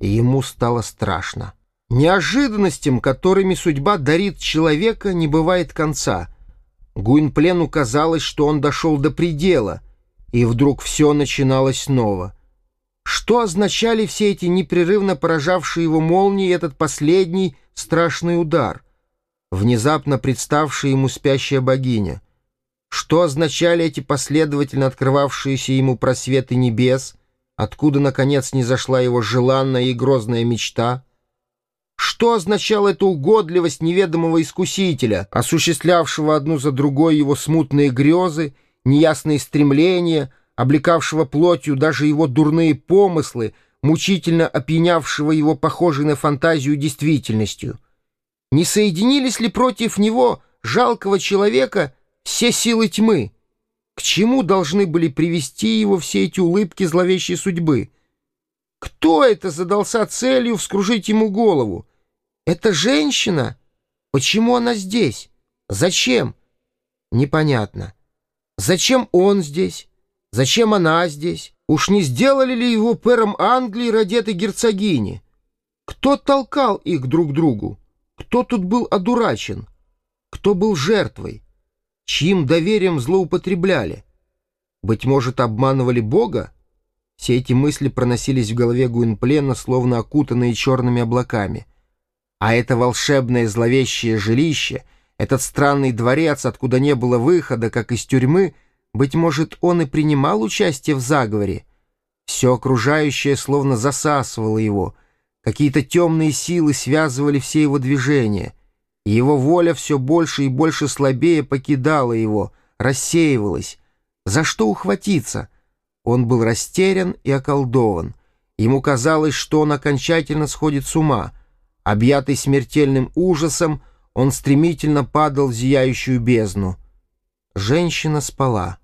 и ему стало страшно. Неожиданностям, которыми судьба дарит человека, не бывает конца. Гуинплену казалось, что он дошел до предела, и вдруг все начиналось снова. Что означали все эти непрерывно поражавшие его молнии и этот последний страшный удар? Внезапно представшая ему спящая богиня. Что означали эти последовательно открывавшиеся ему просветы небес, откуда, наконец, не зашла его желанная и грозная мечта — что означала эта угодливость неведомого искусителя, осуществлявшего одну за другой его смутные грезы, неясные стремления, облекавшего плотью даже его дурные помыслы, мучительно опьянявшего его похожей на фантазию действительностью? Не соединились ли против него, жалкого человека, все силы тьмы? К чему должны были привести его все эти улыбки зловещей судьбы? Кто это задался целью вскружить ему голову? Это женщина? Почему она здесь? Зачем? Непонятно. Зачем он здесь? Зачем она здесь? Уж не сделали ли его пэром Англии ради этой герцогини? Кто толкал их друг другу? Кто тут был одурачен? Кто был жертвой? Чьим доверием злоупотребляли? Быть может, обманывали Бога? Все эти мысли проносились в голове Гуинплена, словно окутанные черными облаками. А это волшебное зловещее жилище, этот странный дворец, откуда не было выхода, как из тюрьмы, быть может, он и принимал участие в заговоре. Все окружающее словно засасывало его. Какие-то темные силы связывали все его движения. Его воля все больше и больше слабее покидала его, рассеивалась. За что ухватиться? Он был растерян и околдован. Ему казалось, что он окончательно сходит с ума — Объятый смертельным ужасом, он стремительно падал в зияющую бездну. Женщина спала.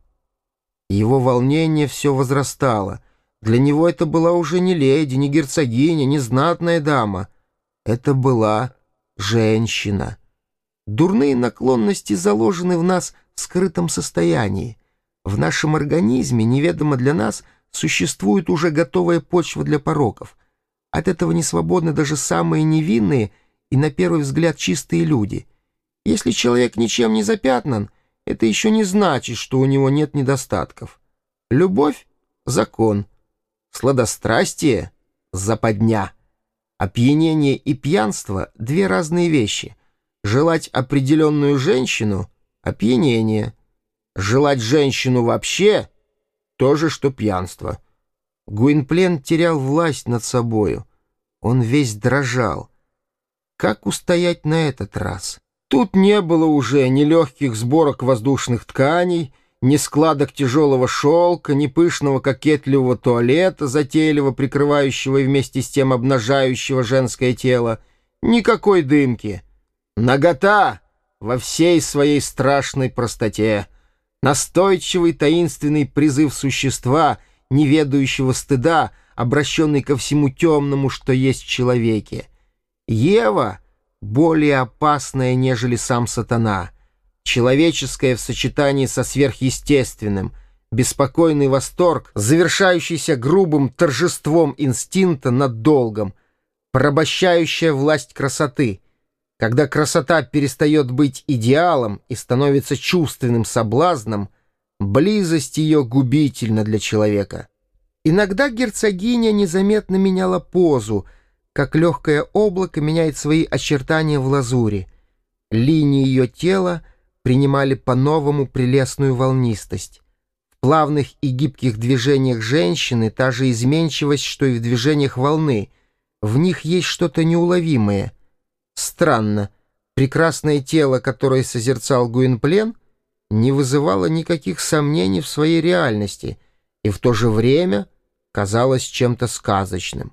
Его волнение все возрастало. Для него это была уже не леди, не герцогиня, не знатная дама. Это была женщина. Дурные наклонности заложены в нас в скрытом состоянии. В нашем организме, неведомо для нас, существует уже готовая почва для пороков — от этого не свободны даже самые невинные и, на первый взгляд, чистые люди. Если человек ничем не запятнан, это еще не значит, что у него нет недостатков. Любовь — закон. Сладострастие — западня. Опьянение и пьянство — две разные вещи. Желать определенную женщину — опьянение. Желать женщину вообще — то же, что пьянство — Гуинплен терял власть над собою. Он весь дрожал. Как устоять на этот раз? Тут не было уже ни легких сборок воздушных тканей, ни складок тяжелого шелка, ни пышного кокетливого туалета, затейливо прикрывающего и вместе с тем обнажающего женское тело. Никакой дымки. Нагота во всей своей страшной простоте. Настойчивый таинственный призыв существа — неведающего стыда, обращенный ко всему темному, что есть в человеке. Ева более опасная, нежели сам сатана, человеческая в сочетании со сверхъестественным, беспокойный восторг, завершающийся грубым торжеством инстинкта над долгом, порабощающая власть красоты, когда красота перестает быть идеалом и становится чувственным соблазном — Близость ее губительна для человека. Иногда герцогиня незаметно меняла позу, как легкое облако меняет свои очертания в лазури. Линии ее тела принимали по-новому прелестную волнистость. В плавных и гибких движениях женщины та же изменчивость, что и в движениях волны. В них есть что-то неуловимое. Странно. Прекрасное тело, которое созерцал Гуинплен — не вызывала никаких сомнений в своей реальности и в то же время казалась чем-то сказочным.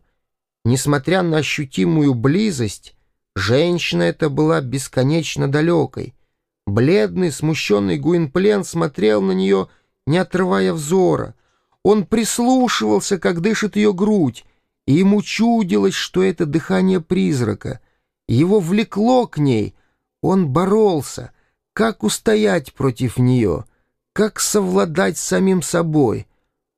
Несмотря на ощутимую близость, женщина эта была бесконечно далекой. Бледный, смущенный Гуинплен смотрел на нее, не отрывая взора. Он прислушивался, как дышит ее грудь, и ему чудилось, что это дыхание призрака. Его влекло к ней, он боролся — как устоять против нее? Как совладать самим собой?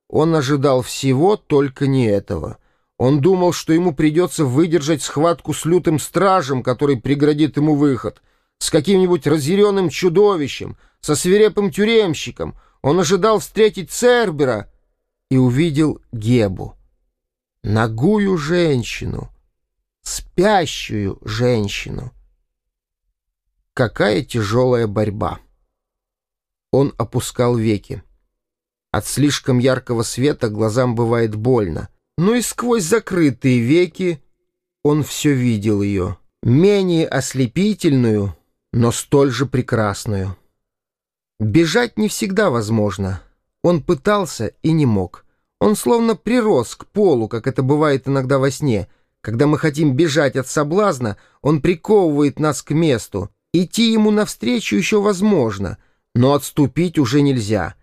Он ожидал всего, только не этого. Он думал, что ему придется выдержать схватку с лютым стражем, который преградит ему выход, с каким-нибудь разъяренным чудовищем, со свирепым тюремщиком. Он ожидал встретить Цербера и увидел Гебу. Ногую женщину, спящую женщину. Какая тяжелая борьба! Он опускал веки. От слишком яркого света глазам бывает больно. Но и сквозь закрытые веки он все видел ее. Менее ослепительную, но столь же прекрасную. Бежать не всегда возможно. Он пытался и не мог. Он словно прирос к полу, как это бывает иногда во сне. Когда мы хотим бежать от соблазна, он приковывает нас к месту. Идти ему навстречу еще возможно, но отступить уже нельзя.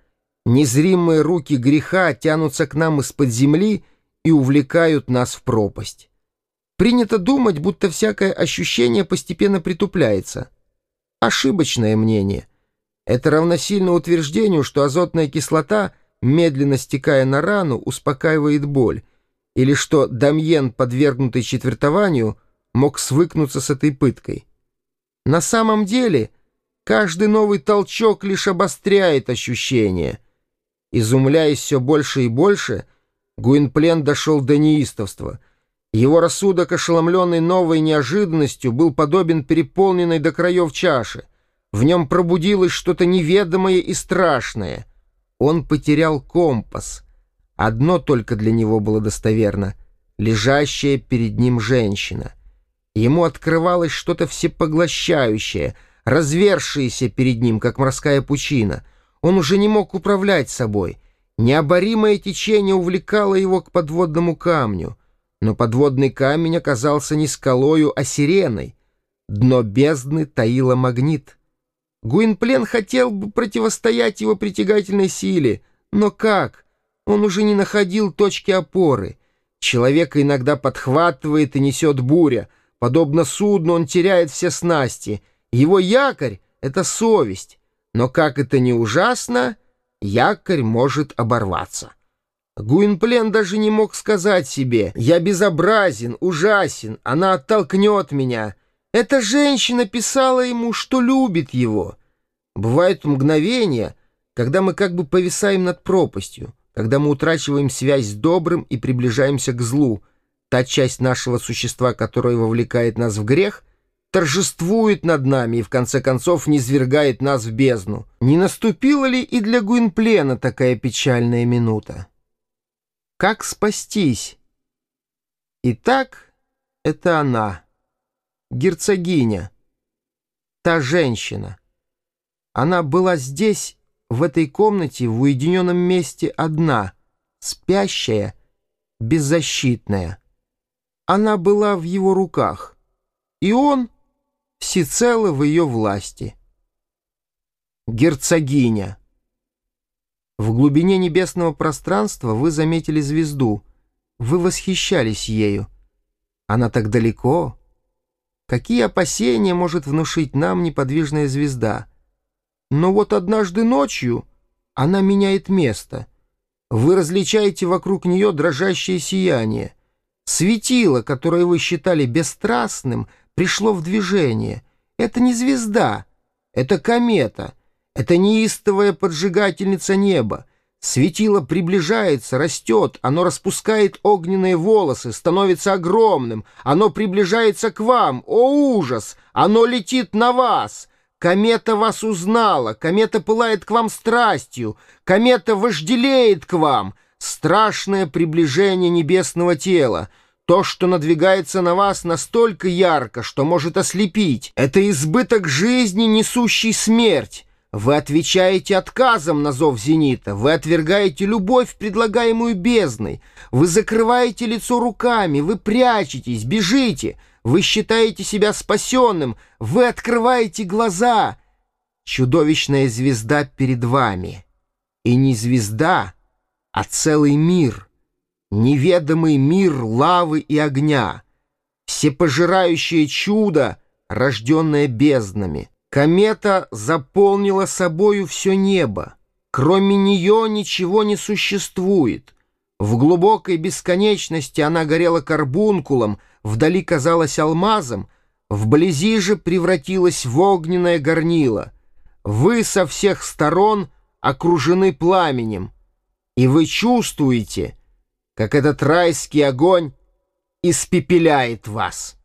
Незримые руки греха тянутся к нам из-под земли и увлекают нас в пропасть. Принято думать, будто всякое ощущение постепенно притупляется. Ошибочное мнение. Это равносильно утверждению, что азотная кислота, медленно стекая на рану, успокаивает боль, или что Дамьен, подвергнутый четвертованию, мог свыкнуться с этой пыткой. На самом деле, каждый новый толчок лишь обостряет ощущение. Изумляясь все больше и больше, Гуинплен дошел до неистовства. Его рассудок, ошеломленный новой неожиданностью, был подобен переполненной до краев чаши. В нем пробудилось что-то неведомое и страшное. Он потерял компас. Одно только для него было достоверно — лежащая перед ним женщина — Ему открывалось что-то всепоглощающее, развершееся перед ним, как морская пучина. Он уже не мог управлять собой. Необоримое течение увлекало его к подводному камню. Но подводный камень оказался не скалою, а сиреной. Дно бездны таило магнит. Гуинплен хотел бы противостоять его притягательной силе, но как? Он уже не находил точки опоры. Человека иногда подхватывает и несет буря — Подобно судну он теряет все снасти. Его якорь — это совесть. Но как это не ужасно, якорь может оборваться. Гуинплен даже не мог сказать себе «Я безобразен, ужасен, она оттолкнет меня». Эта женщина писала ему, что любит его. Бывают мгновения, когда мы как бы повисаем над пропастью, когда мы утрачиваем связь с добрым и приближаемся к злу — Та часть нашего существа, которая вовлекает нас в грех, торжествует над нами и в конце концов низвергает нас в бездну. Не наступила ли и для Гуинплена такая печальная минута? Как спастись? Итак, это она, герцогиня, та женщина. Она была здесь, в этой комнате, в уединенном месте одна, спящая, беззащитная. Она была в его руках, и он всецело в ее власти. Герцогиня. В глубине небесного пространства вы заметили звезду. Вы восхищались ею. Она так далеко. Какие опасения может внушить нам неподвижная звезда? Но вот однажды ночью она меняет место. Вы различаете вокруг нее дрожащее сияние — Светило, которое вы считали бесстрастным, пришло в движение. Это не звезда, это комета, это неистовая поджигательница неба. Светило приближается, растет, оно распускает огненные волосы, становится огромным, оно приближается к вам. О, ужас! Оно летит на вас! Комета вас узнала, комета пылает к вам страстью, комета вожделеет к вам — страшное приближение небесного тела. То, что надвигается на вас настолько ярко, что может ослепить. Это избыток жизни, несущий смерть. Вы отвечаете отказом на зов зенита, вы отвергаете любовь, предлагаемую бездной, вы закрываете лицо руками, вы прячетесь, бежите, вы считаете себя спасенным, вы открываете глаза. Чудовищная звезда перед вами. И не звезда, а целый мир, неведомый мир лавы и огня, всепожирающее чудо, рожденное безднами. Комета заполнила собою все небо. Кроме нее ничего не существует. В глубокой бесконечности она горела карбункулом, вдали казалась алмазом, вблизи же превратилась в огненное горнило. Вы со всех сторон окружены пламенем, и вы чувствуете, как этот райский огонь испепеляет вас.